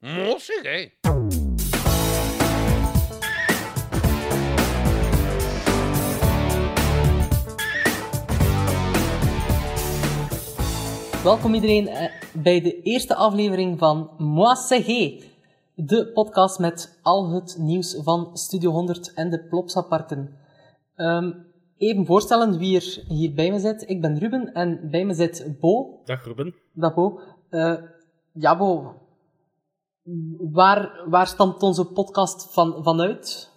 Mossig, hè? Welkom iedereen eh, bij de eerste aflevering van Moi Segé, de podcast met al het nieuws van Studio 100 en de Plopsa-parken. Ehm, even voorstellen wie er hier bij me zit. Ik ben Ruben en bij me zit Bo. Dag Ruben. Dag Bo. Eh, ja, Bo. Waar, waar stamt onze podcast van, vanuit?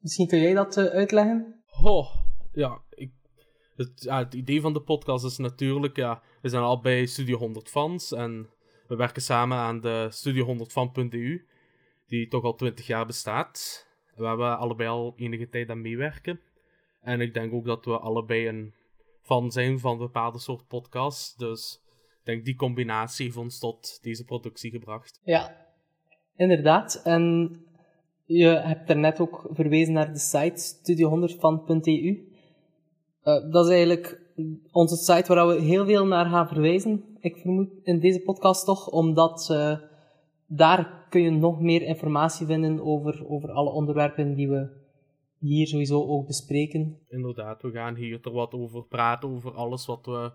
Misschien kun jij dat eh, uitleggen? Oh, ja, ik, het, ja, het idee van de podcast is natuurlijk, ja, we zijn al bij Studio 100 fans en we werken samen aan de studio100fan.eu, die toch al 20 jaar bestaat. We hebben allebei al enige tijd aan meewerken. En ik denk ook dat we allebei een fan zijn van bepaalde soort podcasts. Dus ik denk die combinatie heeft ons tot deze productie gebracht. Ja, inderdaad. En je hebt er net ook verwezen naar de site studio100fan.eu. Uh, dat is eigenlijk onze site waar we heel veel naar gaan verwijzen. Ik vermoed in deze podcast toch, omdat uh, daar kun je nog meer informatie vinden over, over alle onderwerpen die we hier sowieso ook bespreken. Inderdaad, we gaan hier er wat over praten, over alles wat we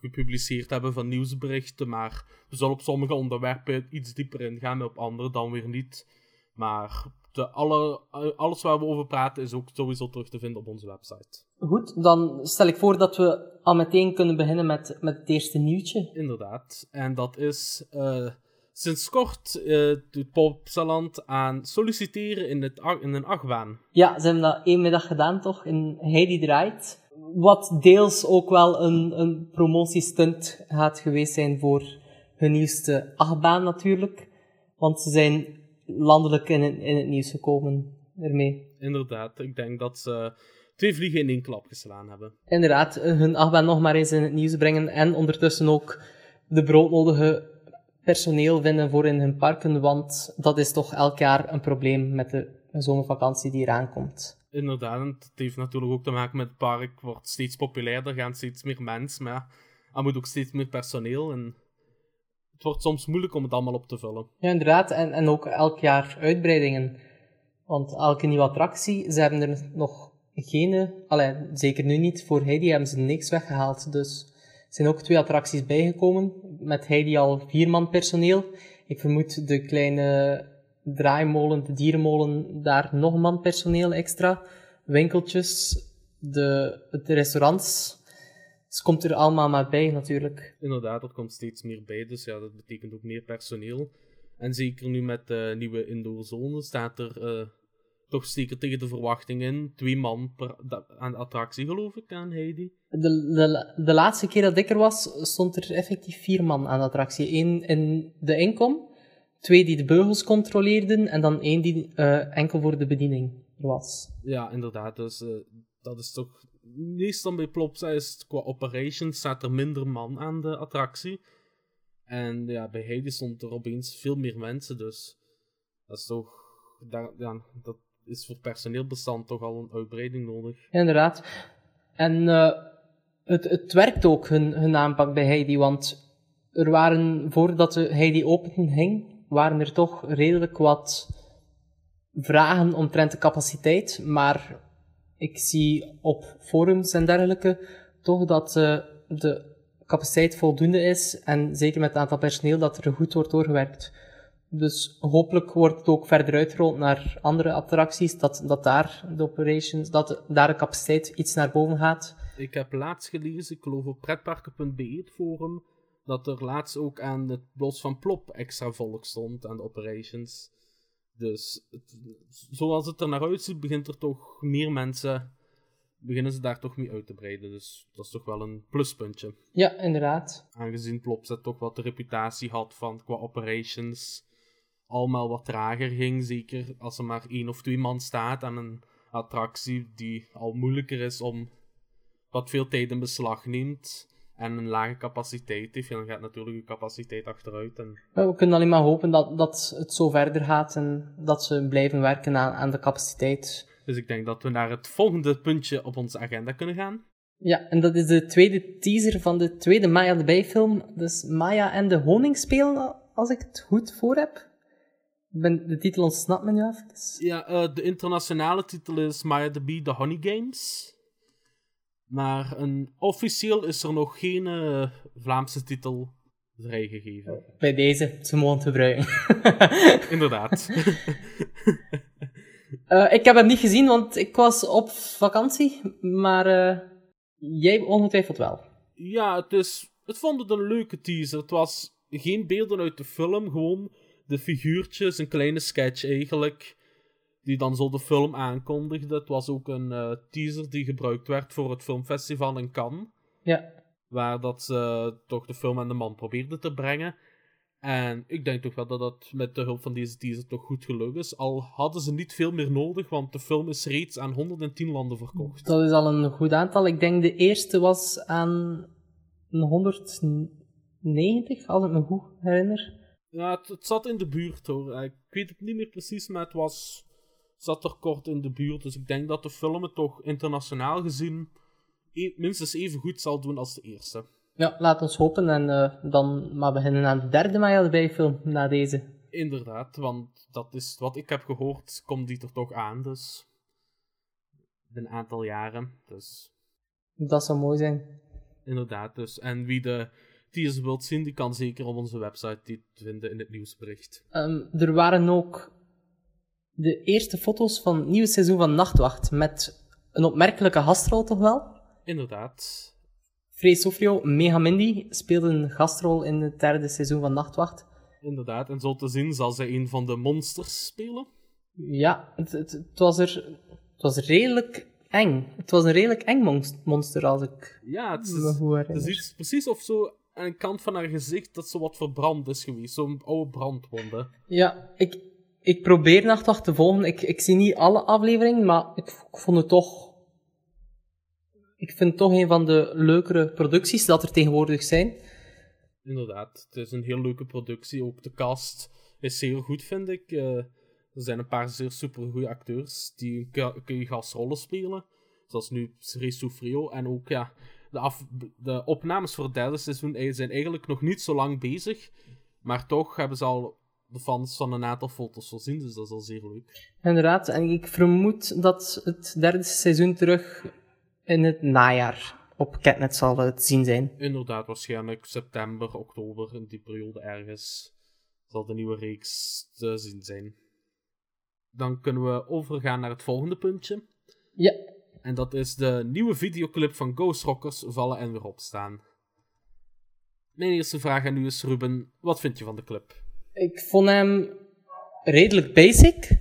gepubliceerd hebben van nieuwsberichten. Maar we zullen op sommige onderwerpen iets dieper ingaan, op andere dan weer niet. Maar de alle, alles waar we over praten is ook sowieso terug te vinden op onze website. Goed, dan stel ik voor dat we al meteen kunnen beginnen met, met het eerste nieuwtje. Inderdaad, en dat is uh, sinds kort uh, doet Popsaland aan solliciteren in, het, in een achtbaan. Ja, ze hebben dat één middag gedaan toch, in Heidi Draait. Wat deels ook wel een, een promotiestunt gaat geweest zijn voor hun nieuwste achtbaan natuurlijk. Want ze zijn landelijk in, in het nieuws gekomen ermee. Inderdaad, ik denk dat ze twee vliegen in één klap geslaan hebben. Inderdaad, hun achtbaan nog maar eens in het nieuws brengen en ondertussen ook de broodnodige personeel vinden voor in hun parken, want dat is toch elk jaar een probleem met de zomervakantie die eraan komt. Inderdaad, het heeft natuurlijk ook te maken met het park, wordt steeds populairder, gaan steeds meer mensen, maar er moet ook steeds meer personeel en het wordt soms moeilijk om het allemaal op te vullen. Ja, inderdaad, en, en ook elk jaar uitbreidingen. Want elke nieuwe attractie, ze hebben er nog geen, allee, zeker nu niet, voor Heidi hebben ze niks weggehaald, dus er zijn ook twee attracties bijgekomen, met Heidi al vier man personeel. Ik vermoed de kleine draaimolen, de dierenmolen, daar nog een man personeel extra. Winkeltjes, de, de restaurants. Dus komt er allemaal maar bij natuurlijk. Inderdaad, er komt steeds meer bij, dus ja, dat betekent ook meer personeel. En zeker nu met de nieuwe indoorzone staat er uh, toch zeker tegen de verwachting in. Twee man per aan de attractie, geloof ik, aan Heidi. De, de, de laatste keer dat ik er was, stond er effectief vier man aan de attractie. Eén in de inkom, twee die de beugels controleerden en dan één die uh, enkel voor de bediening er was. Ja, inderdaad. Dus uh, dat is toch... Meestal bij Plopsa is het, qua operations staat er minder man aan de attractie. En ja, bij Heidi stond er opeens veel meer mensen, dus dat is toch... Daar, ja, dat is voor personeelbestand toch al een uitbreiding nodig. Inderdaad. En uh, het, het werkt ook, hun, hun aanpak bij Heidi, want er waren, voordat de Heidi open ging, waren er toch redelijk wat vragen omtrent de capaciteit, maar ik zie op forums en dergelijke toch dat uh, de capaciteit voldoende is en zeker met het aantal personeel dat er goed wordt doorgewerkt. Dus hopelijk wordt het ook verder uitgerold naar andere attracties, dat, dat daar de operations, dat daar de capaciteit iets naar boven gaat. Ik heb laatst gelezen, ik geloof op pretparken.be het forum, dat er laatst ook aan het bos van Plop extra volk stond aan de operations. Dus het, zoals het er naar uitziet, begint er toch meer mensen. beginnen ze daar toch mee uit te breiden. Dus dat is toch wel een pluspuntje. Ja, inderdaad. Aangezien Plopset toch wat de reputatie had van qua operations. allemaal wat trager ging. Zeker als er maar één of twee man staat aan een attractie die al moeilijker is om. wat veel tijd in beslag neemt en een lage capaciteit heeft, dan gaat natuurlijk je capaciteit achteruit. En... We kunnen alleen maar hopen dat, dat het zo verder gaat en dat ze blijven werken aan, aan de capaciteit. Dus ik denk dat we naar het volgende puntje op onze agenda kunnen gaan. Ja, en dat is de tweede teaser van de tweede Maya de Bijfilm. Dus Maya en de Honingspelen, als ik het goed voor heb. Ben, de titel ontsnapt me nu even. Ja, eh, de internationale titel is Maya the Bee, The Honey Games. Maar een, officieel is er nog geen eh, Vlaamse titel vrijgegeven. Bij deze, ze mogen gebruiken. Inderdaad. Eh, ik heb hem niet gezien, want ik was op vakantie. Maar eh, jij ongetwijfeld wel. ja, het is... Het vond het een leuke teaser. Het was geen beelden uit de film, gewoon de figuurtjes, een kleine sketch eigenlijk, die dan zo de film aankondigde. Het was ook een eh, teaser die gebruikt werd voor het filmfestival in Cannes. Ja. Waar dat ze toch de film aan de man probeerden te brengen. En ik denk toch wel dat dat met de hulp van deze teaser toch goed gelukt is. Al hadden ze niet veel meer nodig, want de film is reeds aan 110 landen verkocht. Dat is al een goed aantal. Ik denk de eerste was aan een 190, als ik me goed herinner. Ja, het, het zat in de buurt hoor. Ik weet het niet meer precies, maar het was, zat er kort in de buurt. Dus ik denk dat de film het toch internationaal gezien e- minstens even goed zal doen als de eerste. Ja, laat ons hopen. En eh, dan maar beginnen aan de derde de Bijfilm na deze. Inderdaad, want dat is wat ik heb gehoord, komt die er toch aan. Dus een aantal jaren. Dus Dat zou mooi zijn. inderdaad. Dus. En wie de teaser wilt zien, die kan zeker op onze website die vinden in het nieuwsbericht. Ehm, er waren ook de eerste foto's van het nieuwe seizoen van Nachtwacht. Met een opmerkelijke gastrol toch wel? Inderdaad. Frey Sofrio, Megamindy, speelde een gastrol in het derde seizoen van Nachtwacht. Inderdaad. En zo te zien zal zij een van de monsters spelen. Ja, het, het, het was er... Het was redelijk eng. Het was een redelijk eng monst- monster, als ik Ja, het is, me goed het is iets precies of zo aan de kant van haar gezicht dat ze wat verbrand is geweest. Zo'n oude brandwonde. Ja, ik, ik probeer Nachtwacht te volgen. Ik, ik zie niet alle afleveringen, maar ik, vond het toch... Ik vind het toch een van de leukere producties dat er tegenwoordig zijn. Inderdaad, het is een heel leuke productie. Ook de cast is zeer goed, vind ik. Eh, er zijn een paar zeer supergoeie acteurs die kun je gastrollen spelen. Zoals nu Sri Soufrio. En ook, ja, de, de opnames voor het seizoen zijn eigenlijk nog niet zo lang bezig. Maar toch hebben ze al de fans van een aantal foto's voorzien, dus dat is al zeer leuk. Inderdaad, en ik vermoed dat het derde seizoen terug in het najaar op Catnet zal eh, te zien zijn. Inderdaad, waarschijnlijk september, oktober, in die periode ergens zal de nieuwe reeks te zien zijn. Dan kunnen we overgaan naar het volgende puntje. Ja, En dat is de nieuwe videoclip van Ghost Rockers vallen en weer opstaan. Mijn eerste vraag aan u is, Ruben, wat vind je van de clip? Ik vond hem redelijk basic.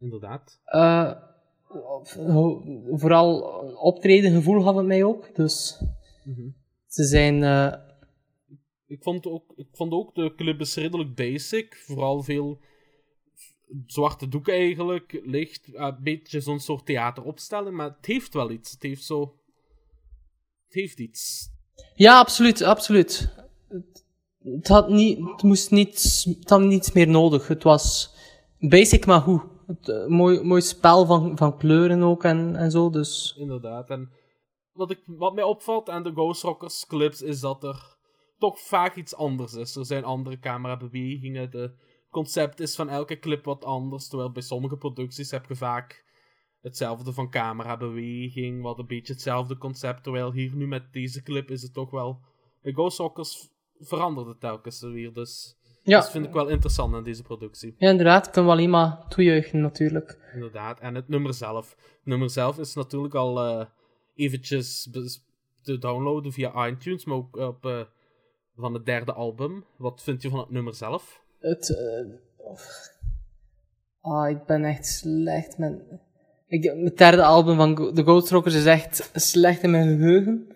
Inderdaad. Eh, vooral optredengevoel had het mij ook. Dus Mhm. ze zijn... eh, Ik vond, ook, ik vond ook de clip is redelijk basic. Vooral veel zwarte doeken eigenlijk. Licht. eh, Een beetje zo'n soort theateropstelling. Maar het heeft wel iets. Het heeft zo... Het heeft iets. Ja, absoluut, absoluut. Het, het had niet, het moest niets, het had niets meer nodig. Het was basic, maar goed. Het, eh, mooi, mooi spel van, van kleuren ook en, en zo, dus... Inderdaad. En wat, ik, wat mij opvalt aan de Ghost Rockers clips is dat er toch vaak iets anders is. Er zijn andere camerabewegingen. De concept is van elke clip wat anders. Terwijl bij sommige producties heb je vaak hetzelfde van camerabeweging. Wat een beetje hetzelfde concept. Terwijl hier nu met deze clip is het toch wel. Bij Ghost Rockers verandert het telkens weer. Dus Ja, dat vind ik wel interessant aan deze productie. ja inderdaad, kunnen we alleen maar toejuichen natuurlijk. Inderdaad. En het nummer zelf. Het nummer zelf is natuurlijk al eh, eventjes te downloaden via iTunes, maar ook op, eh, van het derde album. Wat vind je van het nummer zelf? Het... eh, Ah, ik ben echt slecht met... Ik, het derde album van Go- de Ghost Rockers is echt slecht in mijn geheugen.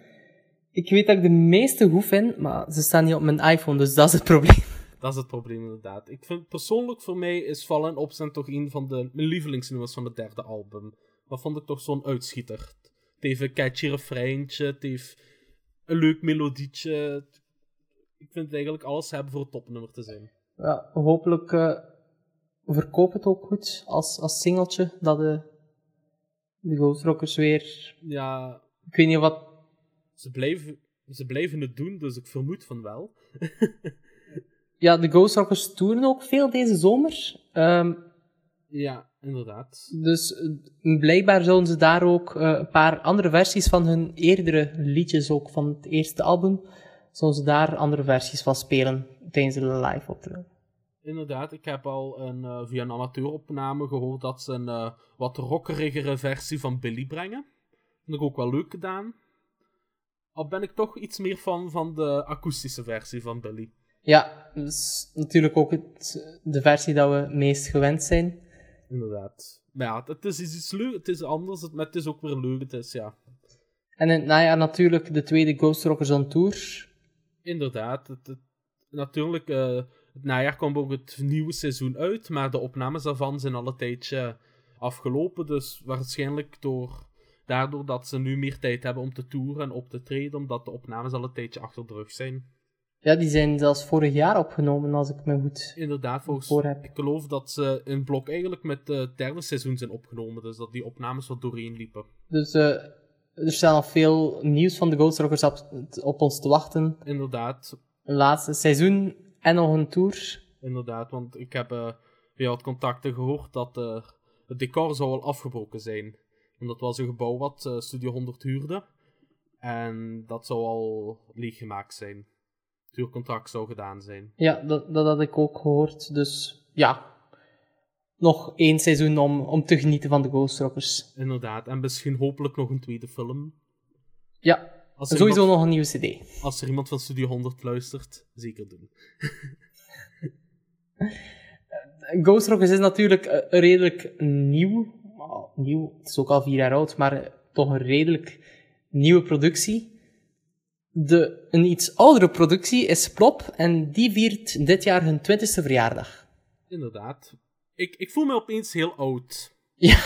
Ik weet dat ik de meeste goed vind, maar ze staan niet op mijn iPhone, dus dat is het probleem. Dat is het probleem inderdaad. Ik vind persoonlijk voor mij is Vallen en Opstaan toch een van de mijn lievelingsnummers van het derde album. Dat vond ik toch zo'n uitschieter. Het heeft een catchy refreintje, het heeft een leuk melodietje. Ik vind het eigenlijk alles hebben voor het topnummer te zijn. Ja, hopelijk uh, verkoopt het ook goed als, als singeltje, dat de, de Ghost Rockers weer... Ja, Ik weet niet wat... ze blijven, ze blijven het doen, dus ik vermoed van wel. ja, de Ghost Rockers toeren ook veel deze zomer. Ehm, Ja, inderdaad. dus eh, blijkbaar zullen ze daar ook eh, een paar andere versies van hun eerdere liedjes, ook van het eerste album, zullen ze daar andere versies van spelen tijdens de live optreden. Inderdaad, ik heb al een, eh, via een amateuropname gehoord dat ze een wat rockerigere versie van Billy brengen. Vind ik ook wel leuk gedaan. Al ben ik toch iets meer van, van de akoestische versie van Billy. Ja, dat is natuurlijk ook het, de versie dat we meest gewend zijn. Inderdaad. Maar ja, het is iets leuk, het is anders, maar het is ook weer leuk. Het is, ja, En in het najaar natuurlijk de tweede Ghost Rockers on Tour. inderdaad. Het, het- natuurlijk, eh, het najaar komt ook het nieuwe seizoen uit, maar de opnames daarvan zijn al een tijdje afgelopen. Dus waarschijnlijk door, daardoor dat ze nu meer tijd hebben om te toeren en op te treden, omdat de opnames al een tijdje achter de rug zijn. Ja, die zijn zelfs vorig jaar opgenomen, als ik me goed Inderdaad, volgens voor heb. ik geloof dat ze in blok eigenlijk met het derde seizoen zijn opgenomen, dus dat die opnames wat doorheen liepen. Dus eh, er staat nog veel nieuws van de Ghost Rockers op, op ons te wachten. Inderdaad, Een laatste seizoen en nog een tour. Inderdaad, want ik heb eh via wat contacten gehoord dat eh, het decor zou al afgebroken zijn. Want dat was een gebouw wat eh, Studio 100 huurde. En dat zou al leeggemaakt zijn. Het huurcontract zou gedaan zijn. Ja, dat, dat had ik ook gehoord. Dus ja, nog één seizoen om, om te genieten van de Ghost Rockers. Inderdaad, en misschien hopelijk nog een tweede film. Ja, Als sowieso iemand, nog een nieuwe CD. als er iemand van Studio 100 luistert, zeker doen. Ghost Rockers is natuurlijk eh, redelijk nieuw. Nieuw, het is ook al vier jaar oud, maar toch een redelijk nieuwe productie. De, een iets oudere productie is Plop en die viert dit jaar hun 20ste verjaardag. Inderdaad. Ik, ik voel me opeens heel oud. Ja,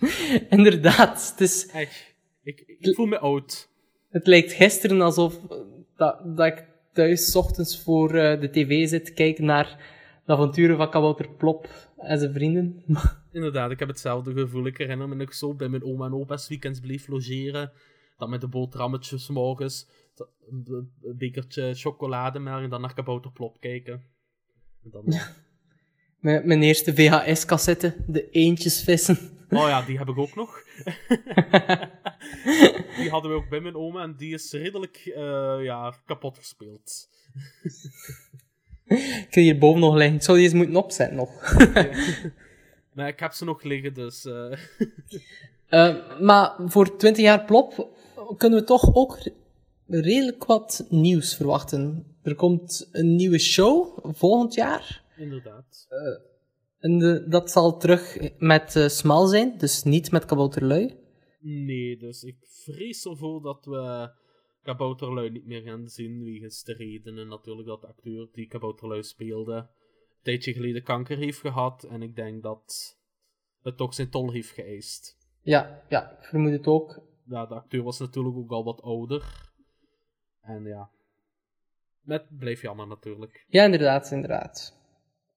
inderdaad. Het, is, Echt. Ik, ik voel me oud. het lijkt gisteren alsof eh, dat, dat ik thuis 's ochtends voor eh, de tv zit te kijken naar de avonturen van Kabouter Plop en zijn vrienden. Inderdaad, ik heb hetzelfde gevoel. Ik herinner me nog zo bij mijn oma en opa's weekends bleef logeren. Dat met de boterhammetjes morgens, een bekertje chocolade maar en dan naar Kabouterplop kijken. En dan, Mijn, mijn eerste VHS-cassette, de eentjes vissen. Oh ja, die heb ik ook nog. die hadden we ook bij mijn oma en die is redelijk eh, ja, kapot gespeeld. Ik hier boven nog liggen. Ik zou die eens moeten opzetten nog. Maar ik heb ze nog liggen, dus... eh, Eh, maar voor 20 jaar Plop kunnen we toch ook re- redelijk wat nieuws verwachten. Er komt een nieuwe show volgend jaar. inderdaad. En de, dat zal terug met eh, Smal zijn, dus niet met Kabouterlui. Nee, dus ik vrees ervoor dat we Kabouterlui niet meer gaan zien, wegens de redenen natuurlijk dat de acteur die Kabouterlui speelde een tijdje geleden kanker heeft gehad en ik denk dat het toch zijn tol heeft geëist. Ja, ja, ik vermoed het ook. Ja, de acteur was natuurlijk ook al wat ouder. En ja, met bleef jammer natuurlijk. Ja, inderdaad, inderdaad.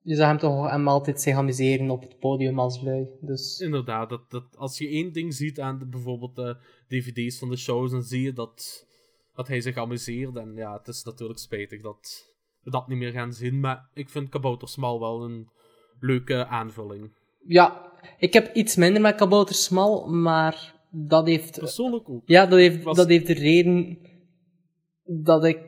Je zag hem toch hem altijd zich amuseren op het podium als lui. Dus Inderdaad, dat, dat, als je één ding ziet aan de, bijvoorbeeld de dvd's van de shows, dan zie je dat, dat hij zich amuseert. En ja, het is natuurlijk spijtig dat we dat niet meer gaan zien. Maar ik vind Kabouter Smal wel een leuke aanvulling. ja, ik heb iets minder met Kabouter Smal, maar dat heeft Persoonlijk ook. Ja, dat heeft, Was- dat heeft de reden dat ik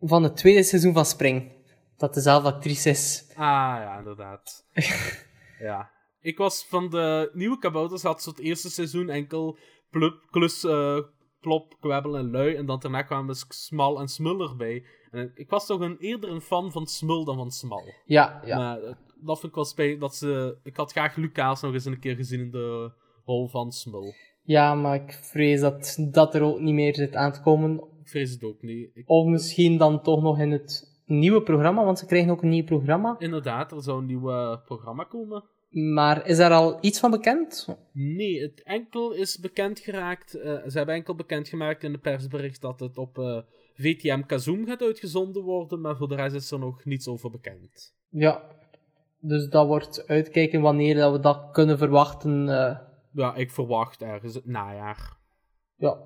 van het tweede seizoen van Spring, dat dezelfde actrice is. Ah ja, inderdaad. ja. Ik was van de nieuwe kabouters, had ze het eerste seizoen enkel plup, klus, eh, plop, kwebbel en lui. En dan daarna kwamen smal en smul erbij. En ik was toch een, eerder een fan van smul dan van smal. Ja, ja. Maar eh, dat vind ik wel spijtig. Dat ze, ik had graag Lucas nog eens een keer gezien in de rol van smul. ja, maar ik vrees dat dat er ook niet meer zit aan te komen. Ik vrees het ook niet. Ik- Of misschien dan toch nog in het nieuwe programma, want ze krijgen ook een nieuw programma. inderdaad, er zou een nieuw eh, programma komen. Maar is daar al iets van bekend? Nee, het enkel is bekend geraakt. eh, ze hebben enkel bekendgemaakt in de persbericht dat het op eh, VTM Kazoom gaat uitgezonden worden, maar voor de rest is er nog niets over bekend. Ja. Dus dat wordt uitkijken wanneer dat we dat kunnen verwachten. eh, Ja, ik verwacht ergens het najaar. ja,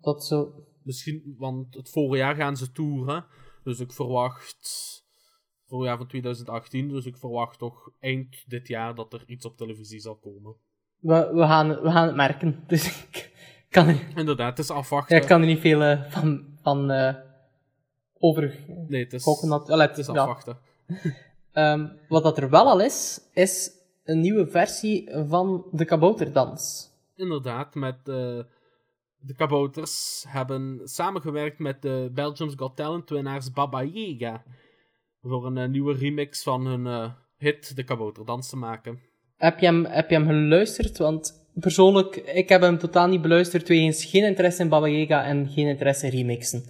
dat zo. Misschien, want het voorjaar gaan ze toeren, dus ik verwacht voorjaar van 2018. Dus ik verwacht toch eind dit jaar dat er iets op televisie zal komen. We, we, gaan, we gaan het merken. Dus ik kan er, Inderdaad, het is afwachten. ja, ik kan er niet veel eh, van, van eh, over Nee, het is, dat- Allee, het is ja. afwachten. Ehm, wat dat er wel al is, is een nieuwe versie van de kabouterdans. Inderdaad, met eh, de kabouters hebben samengewerkt met de Belgium's Got Talent winnaars Baba Yaga. Voor een eh, nieuwe remix van hun eh, hit De Kabouterdans te maken. Heb je, hem, heb je hem geluisterd? Want persoonlijk, ik heb hem totaal niet beluisterd. Wegens geen interesse in Baba Yaga en geen interesse in remixen.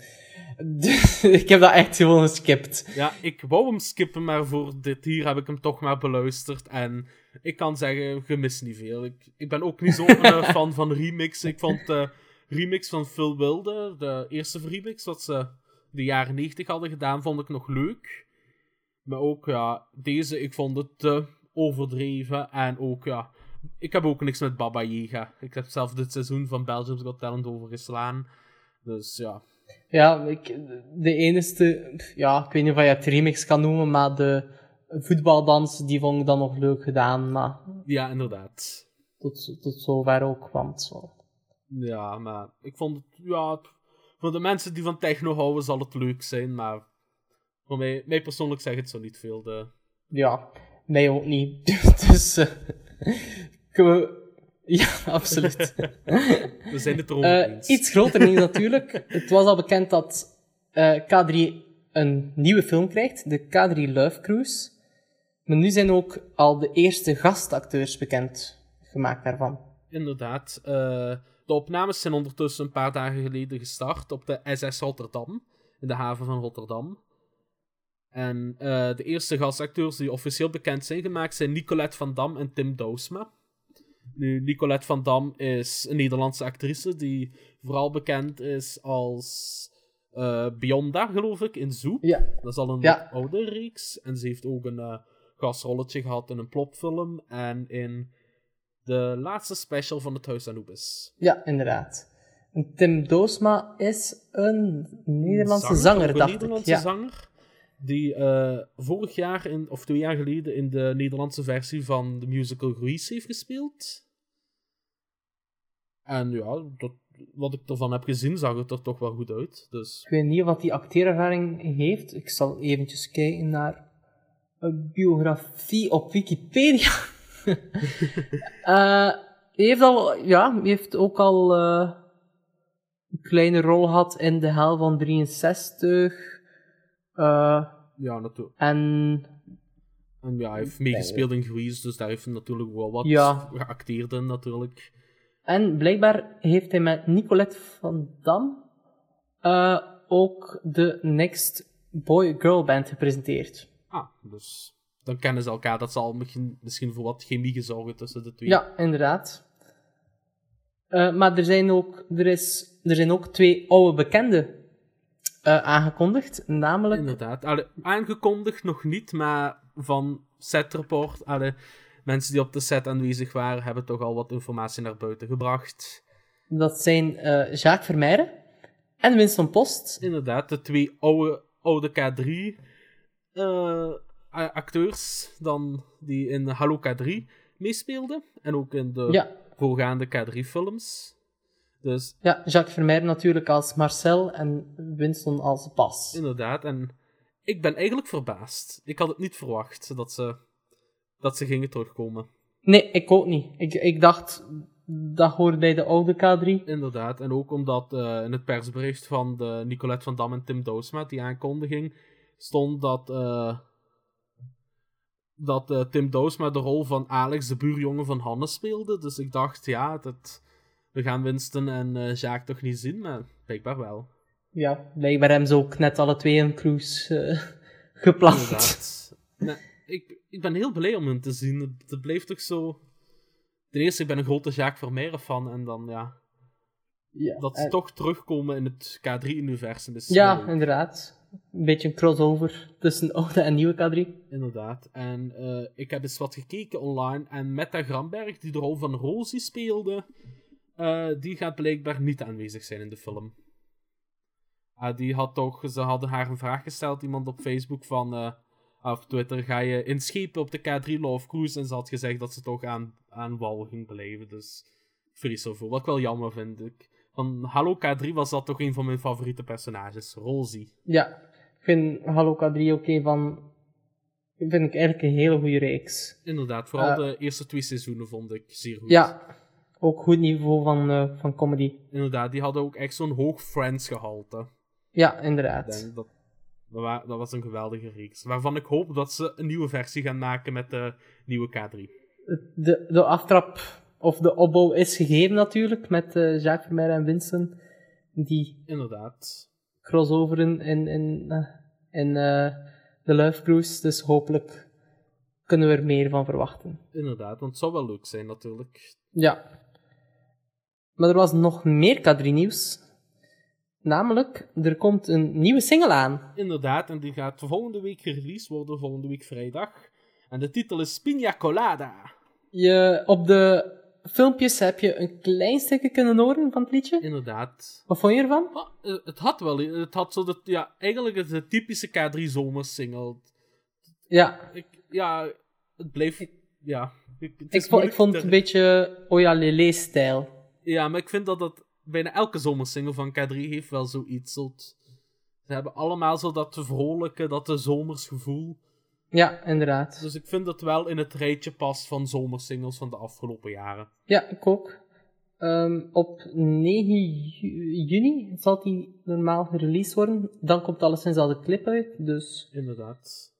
Dus ik heb dat echt gewoon geskipt. Ja, ik wou hem skippen, maar voor dit hier heb ik hem toch maar beluisterd. En ik kan zeggen, je mist niet veel. Ik, ik ben ook niet zo'n eh, fan van remixen. Ik vond de remix van Phil Wilde, de eerste remix wat ze de jaren 90 hadden gedaan, vond ik nog leuk. Maar ook, ja, deze, ik vond het te overdreven. En ook, ja, ik heb ook niks met Baba Yaga. Ik heb zelf dit seizoen van Belgium's Got Talent overgeslaan. Dus ja, Ja, ik, de enige, ja, ik weet niet of je het remix kan noemen, maar de voetbaldans, die vond ik dan nog leuk gedaan. Maar ja, inderdaad. tot, tot zover ook, want zo. Ja, maar ik vond het, ja, voor de mensen die van techno houden zal het leuk zijn, maar voor mij, mij persoonlijk zegt het zo niet veel. De... Ja, mij ook niet. Dus, kunnen we- ja, absoluut. We zijn het erover eens. iets groter nieuws natuurlijk. Het was al bekend dat eh, K3 een nieuwe film krijgt, de K3 Love Cruise. Maar nu zijn ook al de eerste gastacteurs bekend gemaakt daarvan. Inderdaad. de opnames zijn ondertussen een paar dagen geleden gestart op de SS Rotterdam, in de haven van Rotterdam. En eh, de eerste gastacteurs die officieel bekend zijn gemaakt zijn Nicolette van Dam en Tim Doosma. Nu, Nicolette van Dam is een Nederlandse actrice die vooral bekend is als eh Bionda, geloof ik, in Zoep. Ja, Dat is al een Ja. oude reeks. En ze heeft ook een eh, gastrolletje gehad in een plopfilm en in de laatste special van het Huis Anubis. ja inderdaad. En Tim Doosma is een Nederlandse Zanger, dacht Nederlandse ik. Ja. zanger. Die eh, vorig jaar, in, of twee jaar geleden, in de Nederlandse versie van de musical Grease heeft gespeeld. En ja, dat, wat ik ervan heb gezien, zag het er toch wel goed uit. Dus Ik weet niet wat die acteerervaring heeft. Ik zal eventjes kijken naar een biografie op Wikipedia. Hij heeft al, ja, heeft ook al eh, een kleine rol gehad in de hel van 63. Eh, ja, natuurlijk. en En ja, hij heeft meegespeeld in Grease, dus daar heeft hij natuurlijk wel wat Ja. geacteerd in, natuurlijk. En blijkbaar heeft hij met Nicolette van Dam eh, ook de Next Boy Girl Band gepresenteerd. Ah, dus dan kennen ze elkaar. Dat zal misschien, misschien voor wat chemie gezorgen tussen de twee. Ja, inderdaad. Eh, maar er zijn, ook, er, is, er zijn ook twee oude bekenden eh, aangekondigd. Namelijk, Inderdaad. Allee, aangekondigd nog niet, maar van setreport. Allee, mensen die op de set aanwezig waren, hebben toch al wat informatie naar buiten gebracht. dat zijn eh, Jacques Vermeijren en Winston Post. Inderdaad, de twee oude, oude K3 eh, acteurs dan, die in Hallo K3 meespeelden. En ook in de Ja, voorgaande K3-films. Dus ja, Jacques Vermeijren natuurlijk als Marcel en Winston als Bas. Inderdaad, en ik ben eigenlijk verbaasd. Ik had het niet verwacht dat ze, dat ze gingen terugkomen. Nee, ik ook niet. Ik, ik dacht, dat hoort bij de oude K3. Inderdaad, en ook omdat eh, in het persbericht van de Nicolette van Dam en Tim Doosma, die aankondiging, stond dat, eh, dat eh, Tim Doosma de rol van Alex, de buurjongen van Hanne, speelde. Dus ik dacht, ja, dat, we gaan Winston en eh Jacques toch niet zien, maar blijkbaar wel. Ja, blijkbaar hebben ze ook net alle twee een cruise eh, gepland. Inderdaad. Nee, ik, ik ben heel blij om hem te zien. Het, bleef toch zo... Ten eerste, ik ben een grote Jacques Vermeijren fan. En dan, ja... Ja, Dat ze en- toch terugkomen in het K3-universum is ja leuk. inderdaad. Een beetje een crossover tussen oude en nieuwe K3. Inderdaad. En eh, ik heb eens wat gekeken online. En Metta Gramberg, die de rol van Rosie speelde... eh, die gaat blijkbaar niet aanwezig zijn in de film. Ah, die had toch... Ze hadden haar een vraag gesteld, iemand op Facebook, van... eh, Op Twitter ga je inschepen op de K3 Love Cruise en ze had gezegd dat ze toch aan, aan wal ging blijven. Dus vrees ervoor. Wat ik wel jammer vind. Ik, van Hallo K3 was dat toch een van mijn favoriete personages. Rosie. Ja, ik vind Hallo K3 ook een van... Vind ik eigenlijk een hele goede reeks. Inderdaad, vooral Uh, de eerste twee seizoenen vond ik zeer goed. Ja, ook goed niveau van, eh, van comedy. Inderdaad, die hadden ook echt zo'n hoog Friends gehalte. Ja, inderdaad. dat, dat, wa- dat was een geweldige reeks. Waarvan ik hoop dat ze een nieuwe versie gaan maken met de nieuwe K3. De, de aftrap, of de opbouw is gegeven natuurlijk, met eh, Jacques Vermeer en Vincent. Die Inderdaad. crossoveren in, in, eh, in de Love Cruise. Dus hopelijk kunnen we er meer van verwachten. Inderdaad, want het zou wel leuk zijn natuurlijk. Ja. Maar er was nog meer K3-nieuws. Namelijk, er komt een nieuwe single aan. Inderdaad, en die gaat volgende week gereleased worden, volgende week vrijdag. En de titel is Pina Colada. Je, op de filmpjes heb je een klein stukje kunnen horen van het liedje. Inderdaad. Wat vond je ervan? Ah, eh, het had wel, het had zo de, ja, eigenlijk is het de typische K3 zomersingle. Ja, Ik, ja, het bleef, ja. Ik, het ik, vond, ik het een beetje Oya Lele-stijl. Ja, maar ik vind dat dat bijna elke zomersingle van K3 heeft wel zoiets. Zot. Ze hebben allemaal zo dat vrolijke, dat de zomersgevoel. Ja, inderdaad. Dus ik vind dat wel in het rijtje past van zomersingles van de afgelopen jaren. Ja, ik ook. Ehm, op 9 ju- juni zal die normaal gereleased worden. Dan komt alleszins al de clip uit. Dus Inderdaad.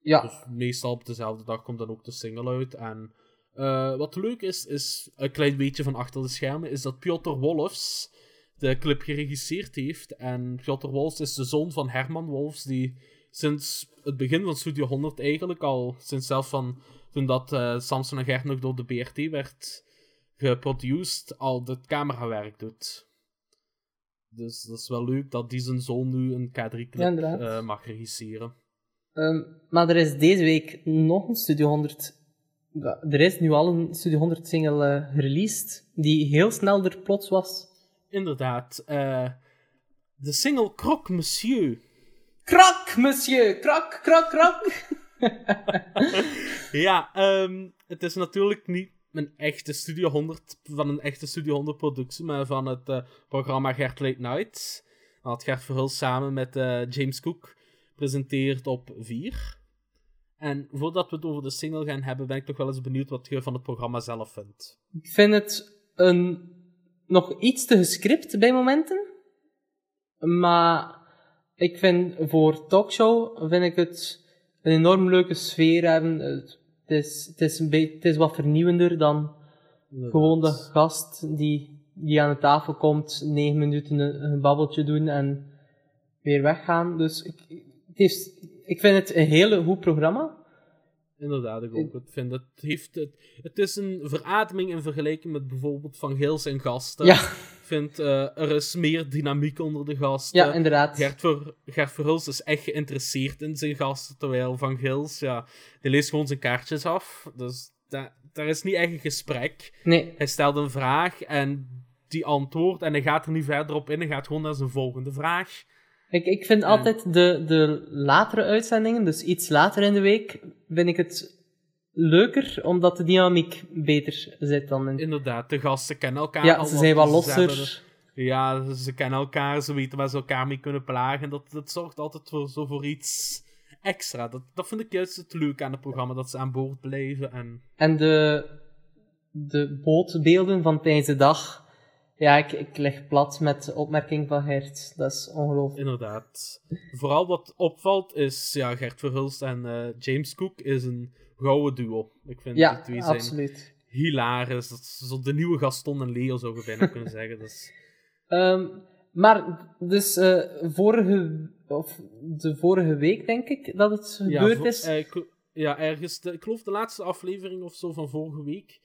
ja, Dus meestal op dezelfde dag komt dan ook de single uit. En eh, wat leuk is, is een klein beetje van achter de schermen, is dat Piotr Wolfs de clip geregisseerd heeft. En Piotr Wolfs is de zoon van Herman Wolfs, die sinds het begin van Studio 100 eigenlijk al, sinds zelf van toen dat eh, Samson en Gert nog door de BRT werd geproduced, al het camerawerk doet. Dus dat is wel leuk dat die zijn zoon nu een Ja, K3-clip inderdaad. mag regisseren. Ehm, maar er is deze week nog een Studio 100. Er is nu al een Studio 100 single eh, gereleased. Die heel snel er plots was. Inderdaad. eh, de single Croque Monsieur. Krak, monsieur! Krak, krak, krak! Ja, ehm, het is natuurlijk niet een echte Studio 100, van een echte Studio 100 productie, maar van het eh, programma Gert Late Night. Dat had Gert Verhul samen met James Cook presenteerd op 4. En voordat we het over de single gaan hebben, ben ik toch wel eens benieuwd wat je van het programma zelf vindt. Ik vind het een, nog iets te gescript bij momenten. Maar ik vind voor talkshow vind ik het een enorm leuke sfeer hebben. Het is, het is, een beetje, het is wat vernieuwender dan gewoon de gast die, die aan de tafel komt, negen minuten een, een babbeltje doen en weer weggaan. Dus ik, het heeft, ik vind het een hele goed programma. Inderdaad, ik ook. Ik vind het, heeft het, het is een verademing in vergelijking met bijvoorbeeld Van Gils en gasten. Ja, Ik vind eh, er is meer dynamiek onder de gasten. ja inderdaad. Gert, Ver, Gert Verhulst is echt geïnteresseerd in zijn gasten, terwijl Van Gils, ja, die leest gewoon zijn kaartjes af. Dus da- daar is niet echt een gesprek. Nee, Hij stelt een vraag en die antwoordt en hij gaat er niet verder op in. Hij gaat gewoon naar zijn volgende vraag. Ik, ik vind altijd de, de latere uitzendingen, dus iets later in de week, vind ik het leuker, omdat de dynamiek beter zit dan in... Inderdaad, de gasten kennen elkaar Ja, al ze zijn wat dus ze hebben- losser. Ja, ze kennen elkaar, ze weten waar ze elkaar mee kunnen plagen. Dat, dat zorgt altijd voor, zo voor iets extra. Dat, dat vind ik juist het leuke aan het programma, dat ze aan boord blijven. En En de, de bootbeelden van tijdens de dag, ja, ik, ik leg plat met de opmerking van Gert. Dat is ongelooflijk. inderdaad. Vooral wat opvalt is, ja, Gert Verhulst en eh, James Cook is een gouden duo. Ik vind die Ja, twee zijn absoluut. hilarisch. Dat is zo de nieuwe Gaston en Leo, zou je bijna kunnen zeggen. Dus, Ehm, maar, dus, eh, vorige, of de vorige week denk ik dat het gebeurd is. eh, ja, ergens, de, ik geloof de laatste aflevering of zo van vorige week,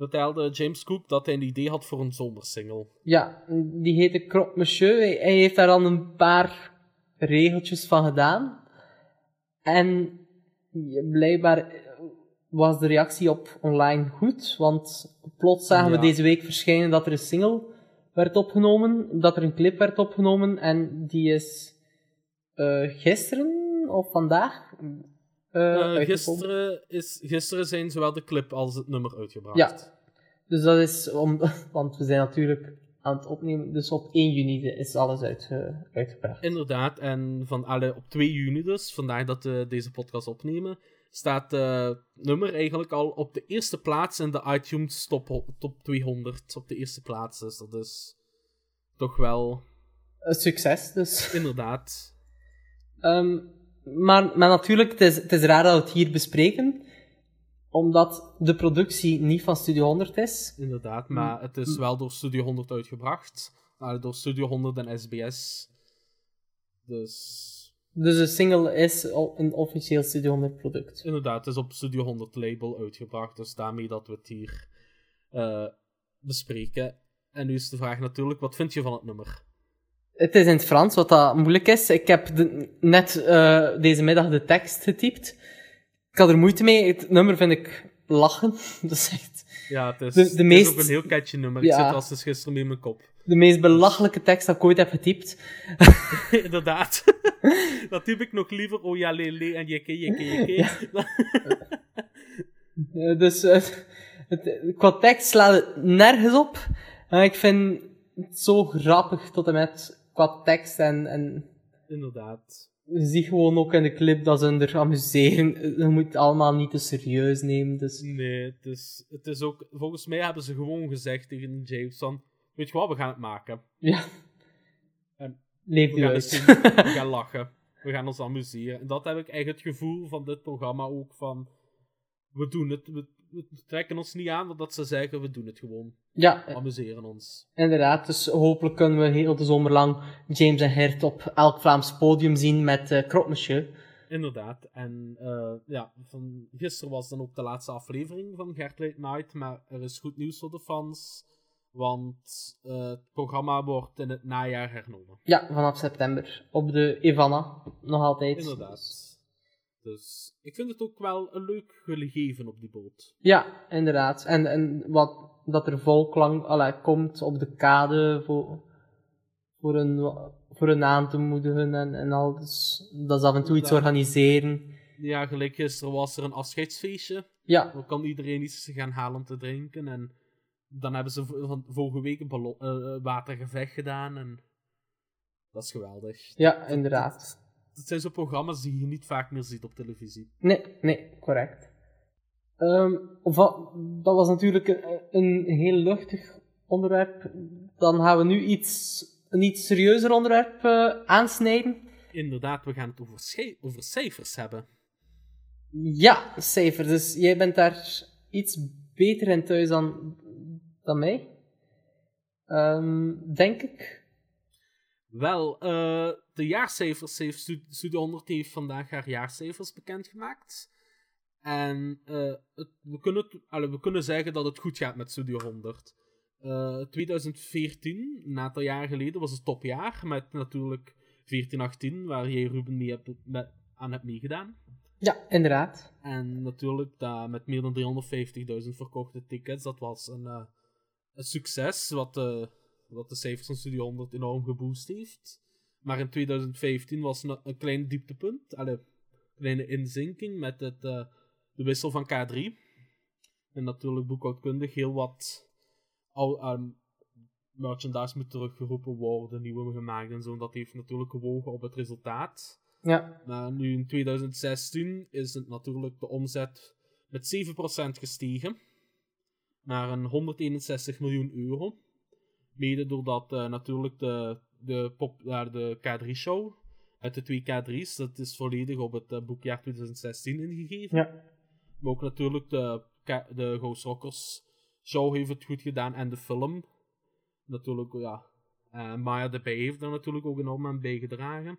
vertelde James Cook dat hij een idee had voor een zomersingle. Ja, die heette Crop Monsieur. Hij, heeft daar al een paar regeltjes van gedaan. En blijkbaar was de reactie op online goed, want plots zagen Ja. we deze week verschijnen dat er een single werd opgenomen, dat er een clip werd opgenomen, en die is eh, gisteren of vandaag. Eh, Eh, gisteren, is, gisteren zijn zowel de clip als het nummer uitgebracht. Ja. Dus dat is om, want we zijn natuurlijk aan het opnemen, dus op 1 juni is alles uitge, uitgebracht. Inderdaad, en van alle, op 2 juni dus, vandaag dat we deze podcast opnemen, staat het nummer eigenlijk al op de eerste plaats in de iTunes top, top 200. Op de eerste plaats, dus dat is toch wel, Een succes, dus. inderdaad. Ehm, maar, maar natuurlijk, het is, het is raar dat we het hier bespreken, omdat de productie niet van Studio 100 is. Inderdaad, maar het is wel door Studio 100 uitgebracht. Uh, door Studio 100 en SBS. Dus Dus de single is een officieel Studio 100 product. inderdaad, het is op Studio 100 label uitgebracht. Dus daarmee dat we het hier eh, bespreken. En nu is de vraag natuurlijk, wat vind je van het nummer? Het is in het Frans, wat dat moeilijk is. Ik heb de- net eh, deze middag de tekst getypt. Ik had er moeite mee. Het nummer vind ik lachen. Dat is echt Ja, het is, De- de het is meest- ook een heel catchy nummer. Ik Ja. zit als dus gisteren mee in mijn kop. de meest belachelijke tekst dat ik ooit heb getypt. inderdaad. dat typ ik nog liever, oh ja, lele en jekke, jekke, jekke. Eh, dus eh, het, qua tekst slaat het nergens op. Ik vind het zo grappig tot en met qua tekst. En, en inderdaad. je ziet gewoon ook in de clip dat ze er amuseren. Je moet het allemaal niet te serieus nemen. Dus Nee, het is, het is ook... Volgens mij hebben ze gewoon gezegd tegen James van... Weet je wat, we gaan het maken. ja. En Leef We nu gaan, het uit. zien, we gaan lachen. We gaan ons amuseren. En dat heb ik eigenlijk het gevoel van dit programma ook van... We doen het. We, we trekken ons niet aan dat ze zeggen, we doen het gewoon. ja, Amuseren ons. Inderdaad, dus hopelijk kunnen we heel de zomer lang James en Gert op elk Vlaams podium zien met uh. Inderdaad. En eh, ja, van, gisteren was dan ook de laatste aflevering van Gert Late Night. Maar er is goed nieuws voor de fans. Want eh, het programma wordt in het najaar hernomen. Ja, vanaf september. Op de Ivana, nog altijd. Inderdaad. Dus ik vind het ook wel een leuk gegeven op die boot. Ja, inderdaad. En, en wat, dat er volklang komt op de kade voor, voor, een, voor een aan te moedigen en, en al. Dus dat is af en toe iets organiseren. Ja, gelijk gisteren was er een afscheidsfeestje. Ja, Dan kan iedereen iets gaan halen om te drinken. En dan hebben ze van vorige week een eh, watergevecht gedaan. En dat is geweldig. ja, inderdaad. Het zijn zo programma's die je niet vaak meer ziet op televisie. Nee, nee, correct. Ehm, va- dat was natuurlijk een, een heel luchtig onderwerp. Dan gaan we nu iets, een iets serieuzer onderwerp eh, aansnijden. Inderdaad, we gaan het over, cijfers hebben. Ja, cijfers. Dus jij bent daar iets beter in thuis dan, dan mij. Ehm, denk ik. Wel, eh, de jaarcijfers heeft Stu- Studio 100 heeft vandaag haar jaarcijfers bekendgemaakt. En eh, het, we, kunnen allee, we kunnen zeggen dat het goed gaat met Studio 100. Eh 2014, een aantal jaren geleden, was het topjaar. Met natuurlijk 14-18, waar jij Ruben mee hebt, met, aan hebt meegedaan. Ja, inderdaad. En natuurlijk dat met meer dan 350.000 verkochte tickets. Dat was een, eh, een succes, wat wat de cijfers van Studio 100 enorm geboost heeft. Maar in 2015 was een, een klein dieptepunt, allee, een kleine inzinking met het, eh, de wissel van K3. En natuurlijk boekhoudkundig heel wat al, ehm, merchandise moet teruggeroepen worden, nieuwe gemaakt en zo. En dat heeft natuurlijk gewogen op het resultaat. Ja, Maar nu in 2016 is het natuurlijk de omzet met 7% gestegen naar een 161 miljoen euro. Mede doordat eh, natuurlijk de, de, pop, ja, de K3-show uit de twee K3's, dat is volledig op het eh, boekjaar 2016 ingegeven. ja, Maar ook natuurlijk de, de Ghost Rockers show heeft het goed gedaan en de film. Natuurlijk, ja. eh Maya de Bay heeft daar natuurlijk ook enorm aan bijgedragen.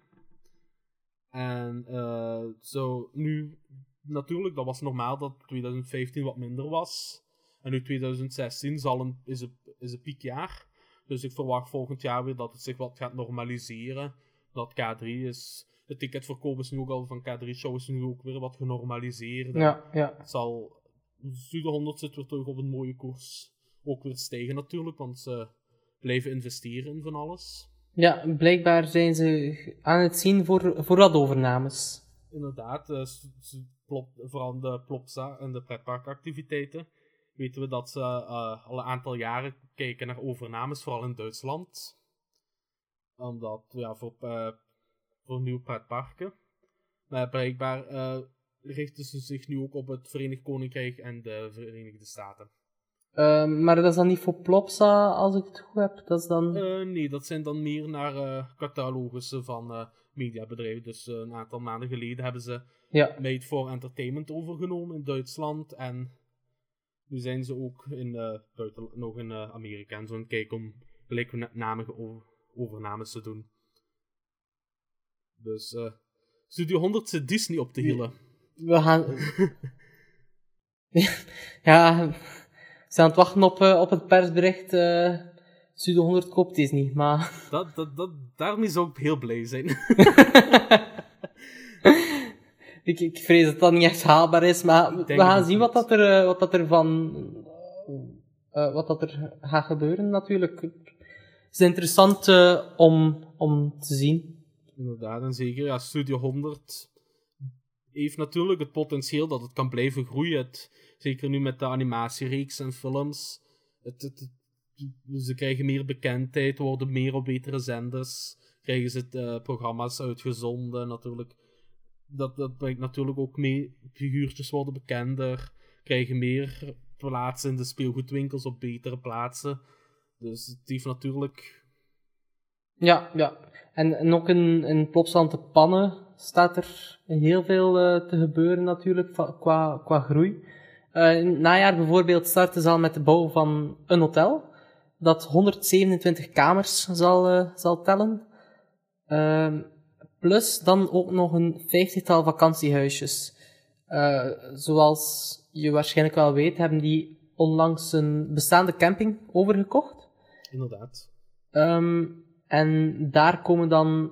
En eh, zo, nu, natuurlijk, dat was normaal dat 2015 wat minder was. En nu 2016 zal een, is, een, is een piekjaar. Dus ik verwacht volgend jaar weer dat het zich wat gaat normaliseren. Dat K3 is. De ticketverkoop is nu ook al van K3-show is nu ook weer wat genormaliseerd. ja, ja. Het zal. Studio 100 zit weer terug op een mooie koers. Ook weer stijgen natuurlijk, want ze blijven investeren in van alles. Ja, blijkbaar zijn ze aan het zien voor, voor wat overnames. inderdaad, uh, plop, vooral de Plopsa en de pretparkactiviteiten, weten we dat ze uh, al een aantal jaren kijken naar overnames, vooral in Duitsland. Omdat, ja, voor, uh, voor nieuwe pretparken. Maar blijkbaar richten ze zich nu ook op het Verenigd Koninkrijk en de Verenigde Staten. Ehm, maar dat is dan niet voor Plopsa, als ik het goed heb? Dat is dan... nee, dat zijn dan meer naar uh, catalogussen van mediabedrijven. Dus een aantal maanden geleden hebben ze ja. Made for Entertainment overgenomen in Duitsland. En nu zijn ze ook in, uh, buiten, nog in uh, Amerika en zo aan kijken om gelijknamige overnames te doen. Dus uh, Studio 100 zit Disney op te hielen. We gaan... ja, we zijn aan het wachten op, op het persbericht. Studio 100 koopt Disney, maar... Dat, dat, dat, daarmee zou ik heel blij zijn. ik, ik vrees dat dat niet echt haalbaar is, maar we gaan zien wat dat, er, wat dat er van... Uh, wat dat er gaat gebeuren, natuurlijk. Het is interessant uh, om, om te zien. Inderdaad, en zeker. Ja, Studio 100 heeft natuurlijk het potentieel dat het kan blijven groeien. Het, zeker nu met de animatiereeks en films. Het, het, ze krijgen meer bekendheid, worden meer op betere zenders. Krijgen ze programma's uitgezonden, natuurlijk dat, dat brengt natuurlijk ook mee. Figuurtjes worden bekender, krijgen meer plaatsen in de speelgoedwinkels op betere plaatsen. Dus het heeft natuurlijk. Ja, ja. En, en ook in, in Plopsland Pannen staat er heel veel uh, te gebeuren natuurlijk qua, qua groei. Uh, in het najaar bijvoorbeeld starten ze al met de bouw van een hotel. Dat 127 kamers zal, uh, zal tellen. Ehm, Plus dan ook nog een vijftigtal vakantiehuisjes. Uh, zoals je waarschijnlijk wel weet, hebben die onlangs een bestaande camping overgekocht. Inderdaad. Um, en daar komen dan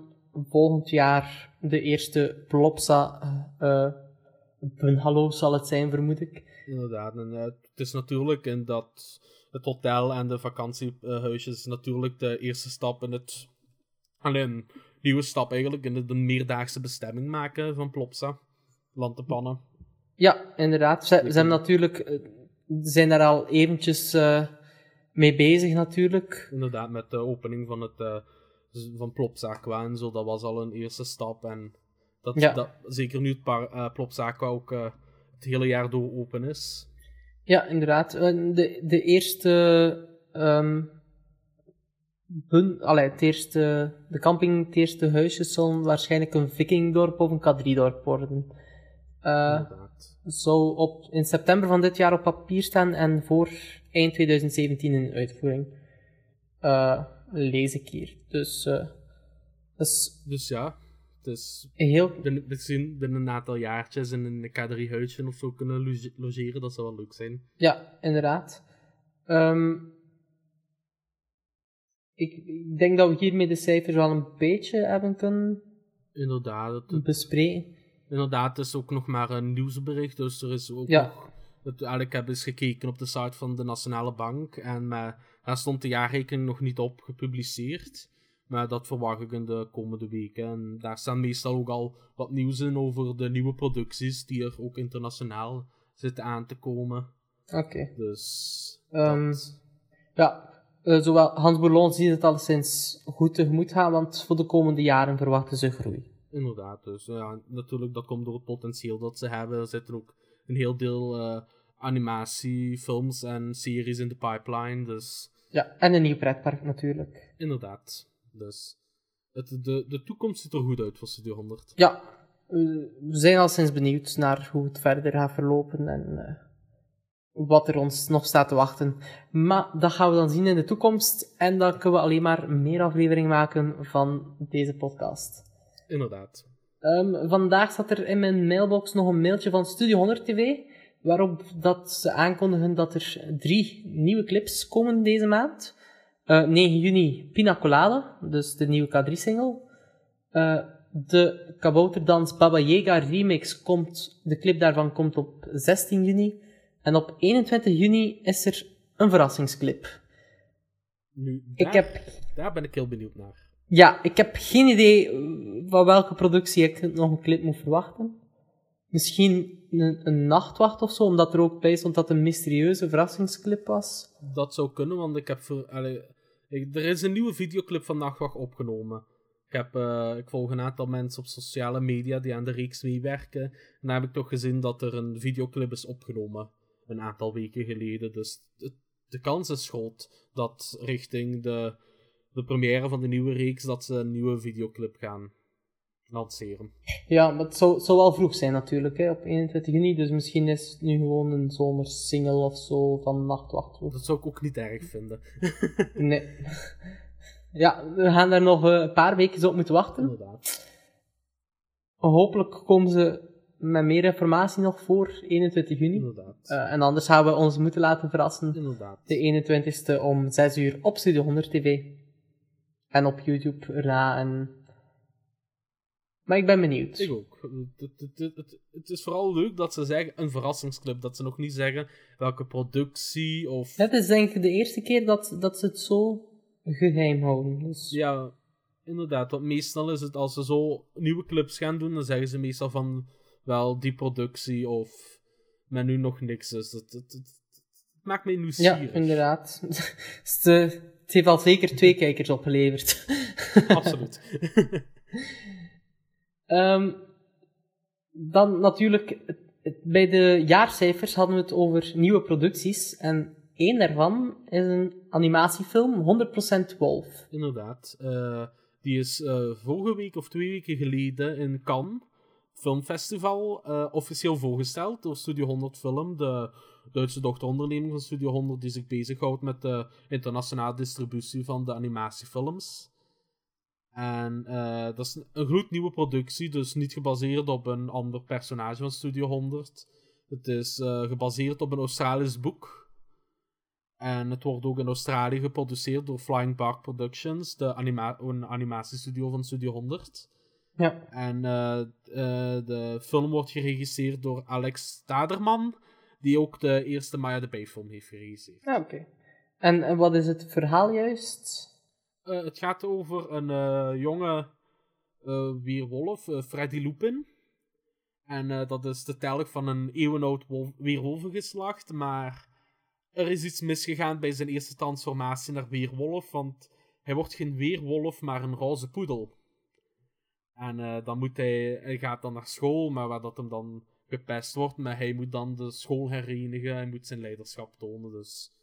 volgend jaar de eerste Plopsa uh, Hallo zal het zijn, vermoed ik. Inderdaad. En uh, het is natuurlijk in dat het hotel en de vakantiehuisjes natuurlijk de eerste stap in het alleen nieuwe stap eigenlijk in de, de meerdaagse bestemming maken van Plopsa. Lantepannen. Ja, inderdaad. Ze, ze hebben natuurlijk, eh, zijn daar al eventjes uh, mee bezig natuurlijk. Inderdaad, met de opening van het uh, van Plopsa qua en zo, dat was al een eerste stap. En dat, ja. dat zeker nu het par, uh, Plopsa ook het hele jaar door open is. Ja, inderdaad. De, de eerste um, hun, allee, het eerste, de camping, het eerste huisje zal waarschijnlijk een vikingdorp of een K3-dorp worden. Uh, zou op, in september van dit jaar op papier staan en voor eind 2017 in uitvoering. Uh, lees ik hier. Dus, uh, dus, dus ja, het is heel... binnen, binnen een aantal jaartjes in een K3-huisje of zo kunnen logeren, dat zou wel leuk zijn. Ja, inderdaad. Um, ik, ik, denk dat we hiermee de cijfers wel een beetje hebben kunnen Inderdaad, het, bespreken. Inderdaad, het is ook nog maar een nieuwsbericht, dus er is ook ja. nog... Het, eigenlijk heb eens gekeken op de site van de Nationale Bank en maar, daar stond de jaarrekening nog niet op gepubliceerd. Maar dat verwacht ik in de komende weken. En daar staan meestal ook al wat nieuws in over de nieuwe producties die er ook internationaal zitten aan te komen. Oké. Dus. Um, ja, uh, zowel Hans Bourlon ziet het alleszins goed tegemoet gaan, want voor de komende jaren verwachten ze groei. Inderdaad, dus ja, natuurlijk, dat komt door het potentieel dat ze hebben. Er zitten ook een heel deel uh, animatie, films en series in de pipeline, dus... Ja, en een nieuw pretpark natuurlijk. Inderdaad, dus... Het, de, de toekomst ziet er goed uit voor Studio 100. Ja, we zijn al sinds benieuwd naar hoe het verder gaat verlopen en... Uh wat er ons nog staat te wachten. Maar dat gaan we dan zien in de toekomst. En dan kunnen we alleen maar meer afleveringen maken van deze podcast. Inderdaad. Um, vandaag zat er in mijn mailbox nog een mailtje van Studio 100 TV. Waarop dat ze aankondigen dat er drie nieuwe clips komen deze maand. Uh, 9 juni Pina Colada, dus de nieuwe K3-single. Uh, de Kabouterdans Baba Yaga remix komt, de clip daarvan komt op 16 juni. En op 21 juni is er een verrassingsclip. Nu, daar, ik heb... daar ben ik heel benieuwd naar. Ja, ik heb geen idee van welke productie ik nog een clip moet verwachten. Misschien een, een nachtwacht of zo, omdat er ook bij stond dat het een mysterieuze verrassingsclip was. Dat zou kunnen, want ik heb... Ver, allee, ik- er is een nieuwe videoclip van Nachtwacht opgenomen. Ik, heb, eh, ik volg een aantal mensen op sociale media die aan de reeks meewerken. En daar heb ik toch gezien dat er een videoclip is opgenomen. Een aantal weken geleden. Dus de kans is groot dat richting de, de première van de nieuwe reeks... dat ze een nieuwe videoclip gaan lanceren. Ja, maar het zou, het zou wel vroeg zijn natuurlijk, hè, op 21 juni. Dus misschien is het nu gewoon een zomersingle of zo van Nachtwacht. Dat zou ik ook niet erg vinden. Nee. Ja, we gaan daar nog eh, een paar weken op moeten wachten. Inderdaad. Hopelijk komen ze met meer informatie nog voor 21 juni. Inderdaad. Eh, en anders gaan we ons moeten laten verrassen. Inderdaad. De 21ste om 6 uur op Studio 100 TV. En op YouTube erna. En... Maar ik ben benieuwd. Ik ook. Het, het, het, het, het is vooral leuk dat ze zeggen een verrassingsclip. Dat ze nog niet zeggen welke productie of... Het is denk ik de eerste keer dat, dat ze het zo geheim houden. Dus... Ja, inderdaad. Want meestal is het als ze zo nieuwe clips gaan doen, dan zeggen ze meestal van wel die productie of men nu nog niks is. Het, het, het, het maakt Ja, nieuwsgierig. inderdaad. het, eh, het heeft al zeker twee kijkers opgeleverd. Absoluut. Ehm, dan natuurlijk, bij de jaarcijfers hadden we het over nieuwe producties. En één daarvan is een animatiefilm, 100% Wolf. inderdaad. Eh, die is eh, vorige week of twee weken geleden in Cannes Filmfestival eh, officieel voorgesteld door Studio 100 Film, de Duitse dochteronderneming van Studio 100 die zich bezighoudt met de internationale distributie van de animatiefilms. En eh, dat is een gloednieuwe productie, dus niet gebaseerd op een ander personage van Studio 100. Het is eh, gebaseerd op een Australisch boek. En het wordt ook in Australië geproduceerd door Flying Bark Productions, de anima een animatiestudio van Studio 100. Ja, En eh, eh, de film wordt geregisseerd door Alex Staderman, die ook de eerste Maya de Bay film heeft geregisseerd. ja oké. En, en wat is het verhaal juist? Eh, het gaat over een jonge weerwolf, Freddy Lupin. En dat is de telg van een eeuwenoud weerwolvengeslacht, maar er is iets misgegaan bij zijn eerste transformatie naar weerwolf, want hij wordt geen weerwolf, maar een roze poedel. En eh, dan moet hij, hij gaat dan naar school, maar waar dat hem dan gepest wordt, maar hij moet dan de school herenigen, hij moet zijn leiderschap tonen, dus...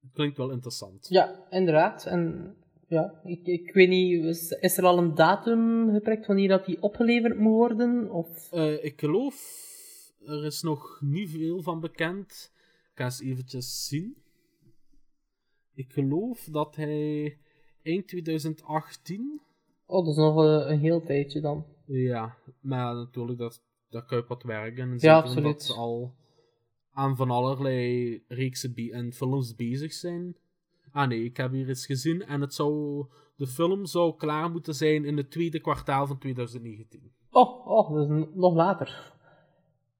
Het klinkt wel interessant. Ja, inderdaad. En ja, ik, ik weet niet, is, is er al een datum geprikt wanneer dat die opgeleverd moet worden? Of... Eh, ik geloof, er is nog niet veel van bekend. Ik ga eens eventjes zien. Ik geloof dat hij eind 2018. Oh, dat is nog een, een heel tijdje dan. Ja, maar natuurlijk, dat, dat kuip wat werk in. En Ja, absoluut. Omdat ze al aan van allerlei reeksen en films bezig zijn. Ah nee, ik heb hier eens gezien en het zou, de film zou klaar moeten zijn in het tweede kwartaal van 2019. Oh, oh, dat is nog later.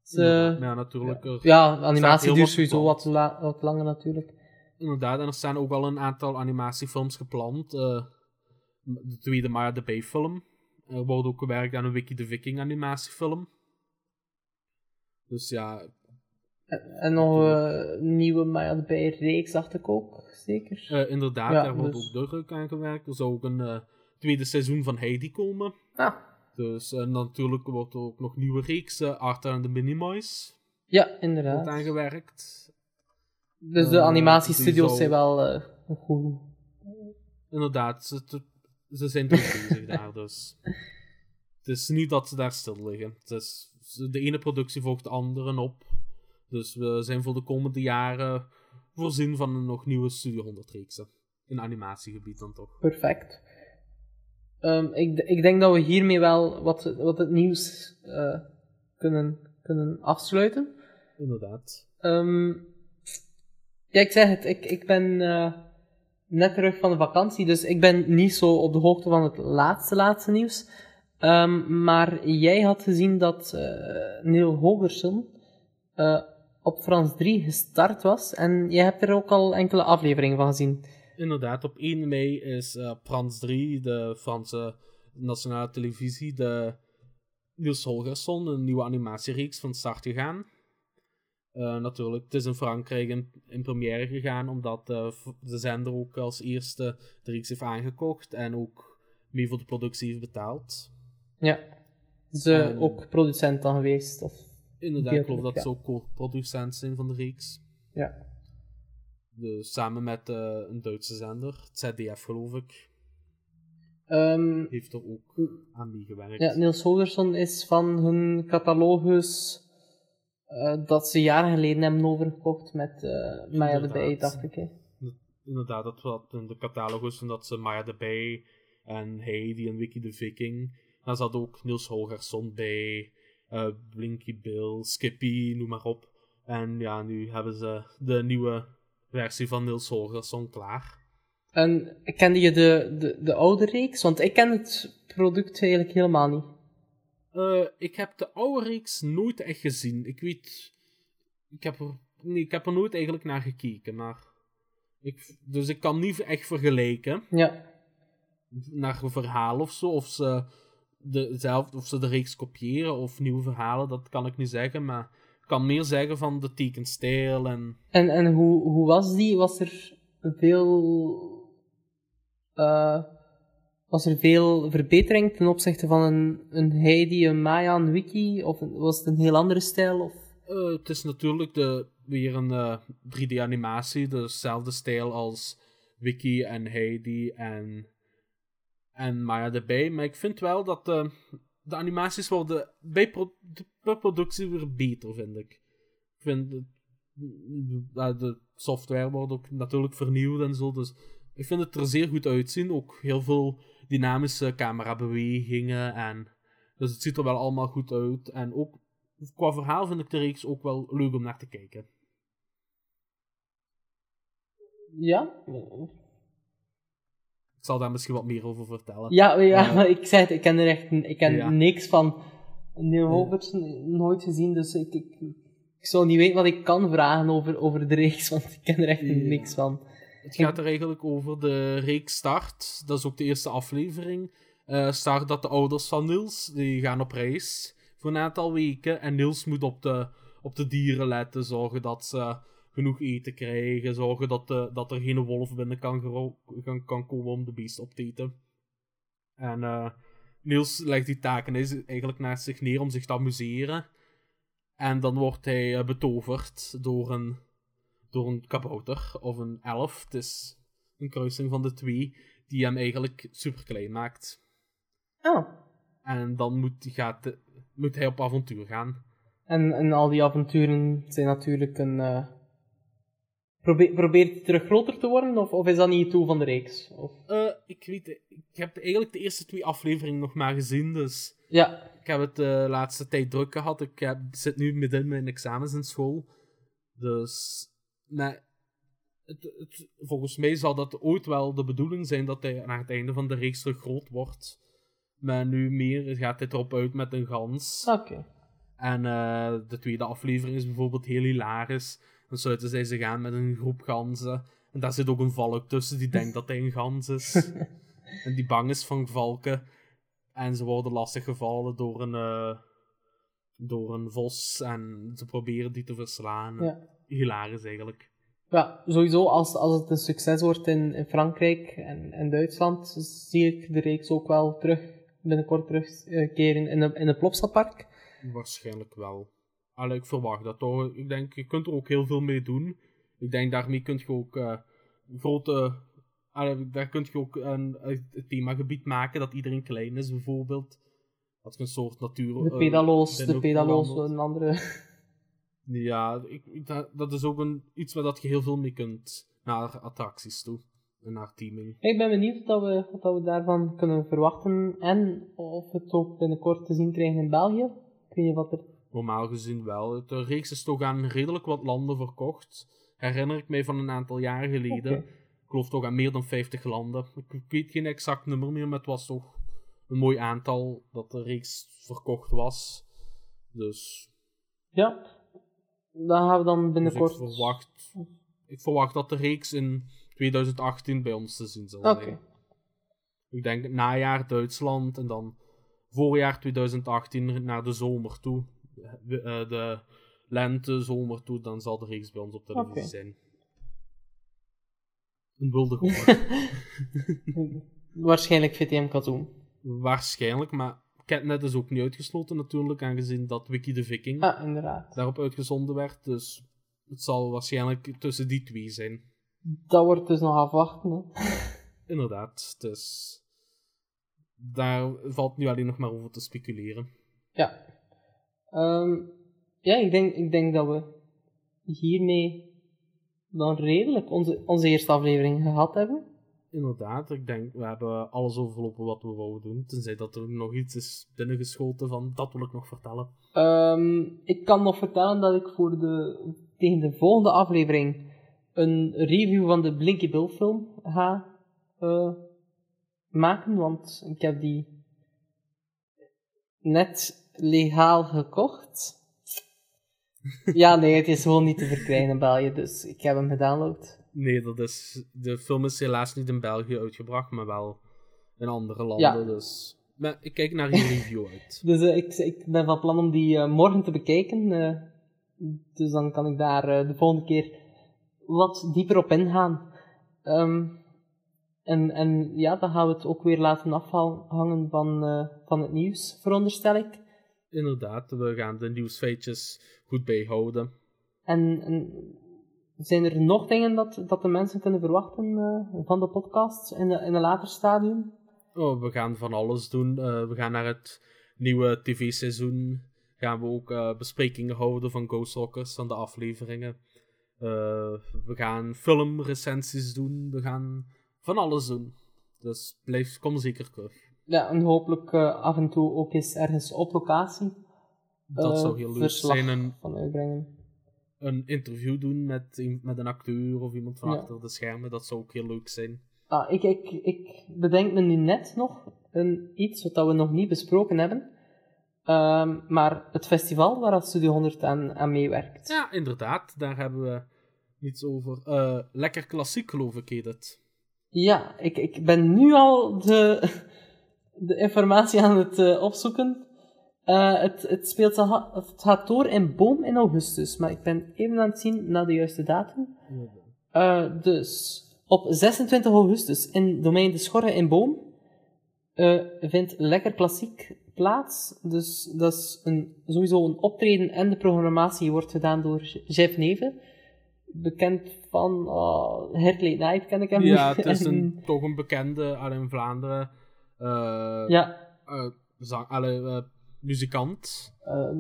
Dus, eh, ja, natuurlijk. ja, animatie duurt sowieso wat, la- wat langer natuurlijk. Inderdaad, en er staan ook al een aantal animatiefilms gepland. eh, de tweede Maya de Bay film. Er wordt ook gewerkt aan een Wiki de Viking animatiefilm. Dus ja, En nog eh, een nieuwe Maya de Bij reeks, dacht ik ook, zeker. eh, inderdaad, Ja, daar wordt dus- ook druk aan gewerkt. Er zou ook een tweede seizoen van Heidi komen. Ah, Dus en natuurlijk wordt er ook nog nieuwe reeksen. Arthur en de Minimoys ja, wordt inderdaad. aangewerkt. Dus de eh, animatiestudio's zou- zijn wel eh, goed. Inderdaad, ze, ze zijn druk bezig daar, dus. Het is niet dat ze daar stil liggen. Het is, de ene productie volgt de andere op. Dus we zijn voor de komende jaren voorzien van nog nieuwe Studio 100 reeksen. In animatiegebied dan toch. Perfect. Ehm, ik, ik denk dat we hiermee wel wat, wat het nieuws eh, kunnen, kunnen afsluiten. Inderdaad. Ehm, ja, ik zeg het, ik, ik ben eh, net terug van de vakantie, dus ik ben niet zo op de hoogte van het laatste, laatste nieuws. Ehm, maar jij had gezien dat eh Neil Hogerson eh, op Frans 3 gestart was, en jij hebt er ook al enkele afleveringen van gezien. Inderdaad, op 1 mei is uh, Frans 3, de Franse nationale televisie, de Niels Holgersson, een nieuwe animatiereeks, van start gegaan. Uh, natuurlijk, het is in Frankrijk in, in première gegaan, omdat uh, de zender ook als eerste de reeks heeft aangekocht en ook mee voor de productie heeft betaald. Ja, ze en, ook producent dan geweest? Of inderdaad, ik geloof dat ja. ze ook co-producent zijn van de reeks. Ja. Dus samen met uh, een Duitse zender, ZDF geloof ik. Um, heeft er ook aan meegewerkt. Ja, Niels Holgersson is van hun catalogus dat ze jaren geleden hebben overgekocht met uh, Maya de Bij, dacht ik. Hè. Inderdaad, dat was in de catalogus van dat ze Maya de Bij en Heidi en Wiki de Viking. Daar zat ook Niels Holgersson bij, uh, Blinky Bill, Skippy, noem maar op. En ja, nu hebben ze de nieuwe versie van Niels Holgersson klaar. En kende je de, de, de oude reeks? Want ik ken het product eigenlijk helemaal niet. Uh, ik heb de oude reeks nooit echt gezien. Ik weet. Ik heb er, nee, ik heb er nooit eigenlijk naar gekeken. Maar. Ik, dus ik kan niet echt vergelijken. Ja. Naar een verhaal of zo. Of ze, de, zelf, of ze de reeks kopiëren of nieuwe verhalen. Dat kan ik niet zeggen. Maar ik kan meer zeggen van de tekenstijl en. En, en hoe, hoe was die? Was er veel. Uh, was er veel verbetering ten opzichte van een, een Heidi, een Maya, een Wiki? Of was het een heel andere stijl? Of? Uh, het is natuurlijk de, weer een uh, 3D-animatie, dezelfde stijl als Wiki en Heidi en, en Maya erbij. Maar ik vind wel dat de, de animaties worden bij pro per productie weer beter, vind ik. Ik vind de, de software wordt ook natuurlijk vernieuwd en zo, dus ik vind het er zeer goed uitzien. Ook heel veel dynamische camerabewegingen. En, dus het ziet er wel allemaal goed uit. En ook qua verhaal vind ik de reeks ook wel leuk om naar te kijken. Ja? Ik zal daar misschien wat meer over vertellen. Ja, ja uh, maar ik zei het, ik ken er echt ik ken ja. niks van. Neil Robertson nooit gezien, dus ik, ik, ik zou niet weten wat ik kan vragen over, over de reeks, want ik ken er echt ja. niks van. Het gaat er eigenlijk over de reeks Start. Dat is ook de eerste aflevering. Uh, start dat de ouders van Niels, die gaan op reis voor een aantal weken. En Niels moet op de, op de dieren letten, zorgen dat ze genoeg eten krijgen, zorgen dat, de, dat er geen wolf binnen kan, kan, kan komen om de beest op te eten. En uh, Niels legt die taken eigenlijk naast zich neer om zich te amuseren. En dan wordt hij uh, betoverd door een door een kabouter of een elf. Het is een kruising van de twee die hem eigenlijk super klein maakt. Oh. En dan moet, gaat, moet hij op avontuur gaan. En, en al die avonturen zijn natuurlijk een. Uh... Probeer, probeert hij terug groter te worden, of, of is dat niet het doel van de reeks? Of... Uh, ik weet Ik heb eigenlijk de eerste twee afleveringen nog maar gezien, dus. Ja. Ik heb het de laatste tijd druk gehad. Ik heb, zit nu midden in mijn examens in school. Dus maar het, het, volgens mij zal dat ooit wel de bedoeling zijn dat hij naar het einde van de reeks terug groot wordt. Maar nu meer gaat hij erop uit met een gans. Oké. En uh, de tweede aflevering is bijvoorbeeld heel hilarisch. Dan sluiten zij zich aan met een groep ganzen. En daar zit ook een valk tussen die denkt dat hij een gans is. en die bang is van valken. En ze worden lastig gevallen door een, uh, door een vos. En ze proberen die te verslaan. Ja hilarisch eigenlijk. Ja, sowieso als, als het een succes wordt in, in Frankrijk en, en Duitsland, zie ik de reeks ook wel terug, binnenkort terugkeren in, in het Plopsapark. Waarschijnlijk wel. Allee, ik verwacht dat toch. Ik denk, je kunt er ook heel veel mee doen. Ik denk, daarmee kun je ook uh, grote... Allee, daar kun je ook een, een themagebied maken dat iedereen klein is, bijvoorbeeld. Dat je een soort natuur... De pedalo's, uh, de pedalo's, een andere... Ja, ik, dat, dat, is ook een, iets waar dat je heel veel mee kunt naar attracties toe. En naar teaming. Ik ben benieuwd wat we, wat we daarvan kunnen verwachten. En of we het ook binnenkort te zien krijgen in België. Ik weet niet wat er... Normaal gezien wel. De reeks is toch aan redelijk wat landen verkocht. Herinner ik mij van een aantal jaren geleden. Okay. Ik geloof toch aan meer dan 50 landen. Ik weet geen exact nummer meer, maar het was toch een mooi aantal dat de reeks verkocht was. Dus... Ja, dan gaan we dan binnenkort... Dus ik, verwacht, ik verwacht dat de reeks in 2018 bij ons te zien zal Oké. zijn. Ik denk najaar Duitsland en dan voorjaar 2018 naar de zomer toe. De, eh, de lente, zomer toe, dan zal de reeks bij ons op televisie Oké. zijn. Een wilde gehoor. Waarschijnlijk VTM Katoen. Waarschijnlijk, maar Catnet is ook niet uitgesloten natuurlijk, aangezien dat Wiki de Viking Ah, inderdaad. daarop uitgezonden werd. Dus het zal waarschijnlijk tussen die twee zijn. Dat wordt dus nog afwachten. Hè. Inderdaad, dus daar valt nu alleen nog maar over te speculeren. Ja. Ehm, ja, ik denk, ik denk dat we hiermee dan redelijk onze, onze eerste aflevering gehad hebben. Inderdaad, ik denk, we hebben alles overlopen wat we wouden doen. Tenzij dat er nog iets is binnengeschoten van, dat wil ik nog vertellen. Ehm, ik kan nog vertellen dat ik voor de, tegen de volgende aflevering een review van de Blinky Bill film ga eh, maken, want ik heb die net legaal gekocht. ja, nee, het is gewoon niet te verkrijgen in België, dus ik heb hem gedownload. Nee, dat is, de film is helaas niet in België uitgebracht, maar wel in andere landen. Ja. Dus maar ik kijk naar je review uit. Dus eh, ik, ik ben van plan om die eh, morgen te bekijken. eh, dus dan kan ik daar de volgende keer wat dieper op ingaan. Ehm, en, en ja, dan gaan we het ook weer laten afhangen van, van het nieuws, veronderstel ik. Inderdaad, we gaan de nieuwsfeitjes goed bijhouden. En, en zijn er nog dingen dat, dat de mensen kunnen verwachten eh, van de podcast in, de, in een later stadium? Oh, we gaan van alles doen. Eh, we gaan naar het nieuwe tv-seizoen. Gaan we ook eh, besprekingen houden van Ghost Rockers, van de afleveringen. We gaan filmrecensies doen. We gaan van alles doen. Dus blijf, kom zeker terug. Ja, en hopelijk af en toe ook eens ergens op locatie. Dat zou heel leuk zijn. Van uitbrengen. Een interview doen met, een- met een acteur of iemand van Ja. achter de schermen. Dat zou ook heel leuk zijn. Ah, ik, ik, ik bedenk me nu net nog een, iets wat we nog niet besproken hebben. Ehm, maar het festival waar Studio 100 aan, aan meewerkt. Ja, inderdaad. Daar hebben we iets over. Eh, lekker klassiek, geloof ik, heet het. Ja, ik, ik ben nu al de, de informatie aan het eh, opzoeken. Eh, het, het, speelt, het gaat door in Boom in augustus, maar ik ben even aan het zien naar de juiste datum. Eh, dus op 26 augustus in domein De Schorre in Boom eh, vindt Lekker Klassiek plaats. Dus dat is een, sowieso een optreden en de programmatie wordt gedaan door Jeff Neven. Bekend van uh, Hert Late Night, ken ik hem. Ja, het is En- een, toch een bekende, al in Vlaanderen, Ja, zang, alle, muzikant. Ehm,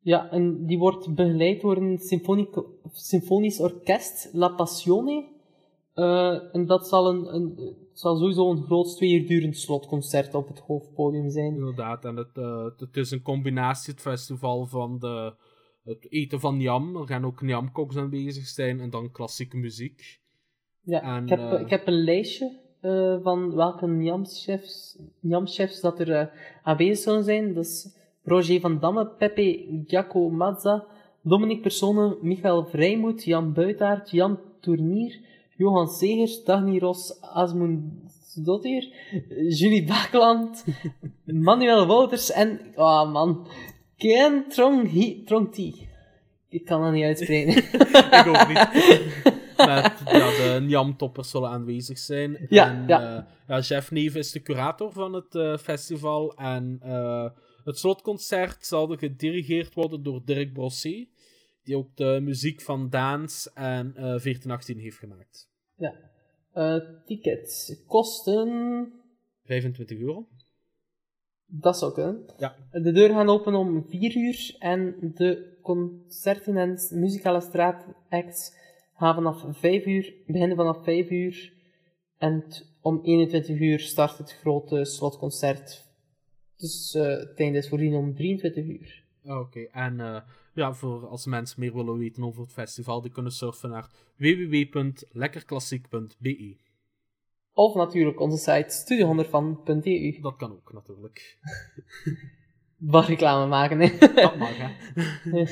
ja, en die wordt begeleid door een symfonisch orkest, La Passione. Eh, en dat zal, een, een, het zal sowieso een groot twee uur durend slotconcert op het hoofdpodium zijn. Inderdaad, en het, eh, het is een combinatie, het festival van de, het eten van Njam. Er gaan ook Njamkoks aanwezig zijn en dan klassieke muziek. Ja, En, ik, heb, eh, ik heb een lijstje eh, van welke Njam-chefs dat er eh, aanwezig zullen zijn. Dat is Roger van Damme, Pepe Giaco Mazza, Dominique Persone, Michael Vrijmoed, Jan Buitaert, Jan Tournier, Johan Segers, Dagny Ros, Asmund Dottir, Julie Bakland, Manuel Wouters en, oh man, Ken Trong Trongti. Ik kan dat niet uitspreken. ik ook niet. Met, ja, de Njam-toppers zullen aanwezig zijn. Ja, en, ja. eh, ja, Jeff Neve is de curator van het eh, festival. En eh, het slotconcert zal gedirigeerd worden door Dirk Brossé. Die ook de muziek van Daans en eh 1418 heeft gemaakt. Ja. Tickets kosten. 25 euro. Dat zou kunnen. Ja. De deur gaan open om 4 uur en de concerten en muzikale straatacts gaan vanaf 5 uur, beginnen vanaf 5 uur. En om 21 uur start het grote slotconcert. Dus eh het einde is voorzien om 23 uur. Ah, Oké, en eh, ja, voor als mensen meer willen weten over het festival, die kunnen surfen naar www.lekkerklassiek.be. Of natuurlijk onze site studio100van.eu. Dat kan ook natuurlijk. Wat reclame maken, hè. Dat mag, hè.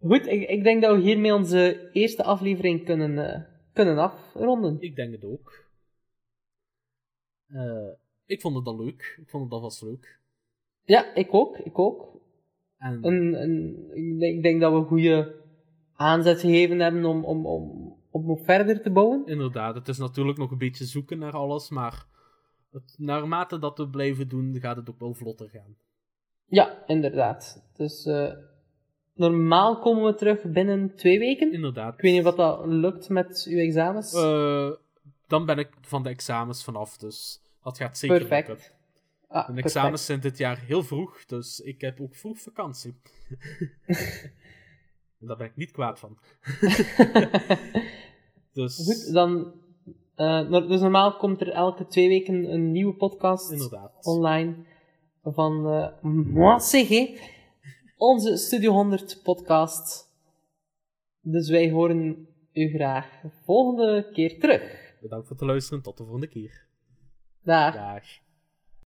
Goed, ik, ik denk dat we hiermee onze eerste aflevering kunnen, eh, kunnen afronden. Ik denk het ook. Eh, ik vond het al leuk. Ik vond het alvast leuk. Ja, ik ook. Ik ook. En En, en ik, denk, ik denk dat we een goede aanzet gegeven hebben om, om, om, om nog verder te bouwen. inderdaad, het is natuurlijk nog een beetje zoeken naar alles, maar het, naarmate dat we blijven doen, gaat het ook wel vlotter gaan. Ja, inderdaad. Dus eh, normaal komen we terug binnen twee weken. Inderdaad. Ik weet niet wat dat lukt met uw examens. Eh, dan ben ik van de examens vanaf, dus dat gaat zeker lukken. perfect. Ah, Mijn examens zijn dit jaar heel vroeg, dus ik heb ook vroeg vakantie. En Daar ben ik niet kwaad van. Dus Goed, dan... eh, dus normaal komt er elke twee weken een nieuwe podcast inderdaad. online van eh moi CG, onze Studio 100 podcast. Dus wij horen u graag volgende keer terug. Bedankt voor het luisteren. Tot de volgende keer. Dag. Dag.